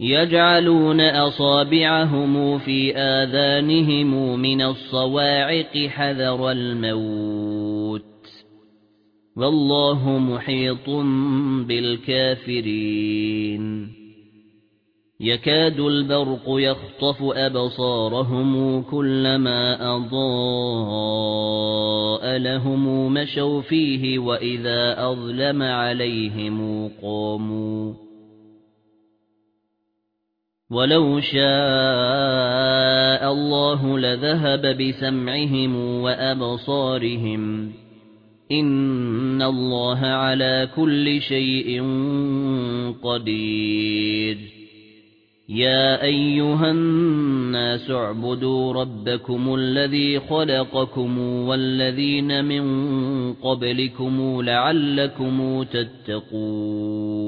يَجْعَلُونَ أَصَابِعَهُمْ فِي آذَانِهِمْ مِنَ الصَّوَاعِقِ حَذَرَ الْمَوْتِ. والله محيط بالكافرين. يكاد البرق يخطف أبصارهم كلما أضاء لهم مشوا فيه وإذا أظلم عليهم قاموا. ولو شاء الله لذهب بسمعهم وأبصارهم إِنَّ اللَّهَ عَلَى كُلِّ شَيْءٍ قَدِيرٌ يَا أَيُّهَا النَّاسُ اعْبُدُوا رَبَّكُمُ الَّذِي خَلَقَكُمْ وَالَّذِينَ مِن قَبْلِكُمْ لَعَلَّكُمْ تَتَّقُونَ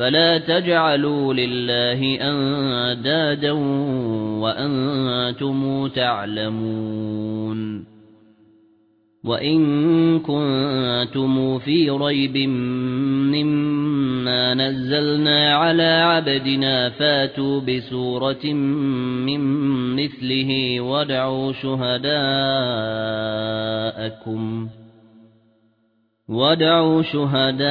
فلا تجعلوا لله أندادا وأنتم تعلمون وإن كنتم في ريب مما نزلنا على عبدنا فاتوا بسورة من مثله ودعوا شهداءكم وَدَعُوا شُهَدَاءَكُمْ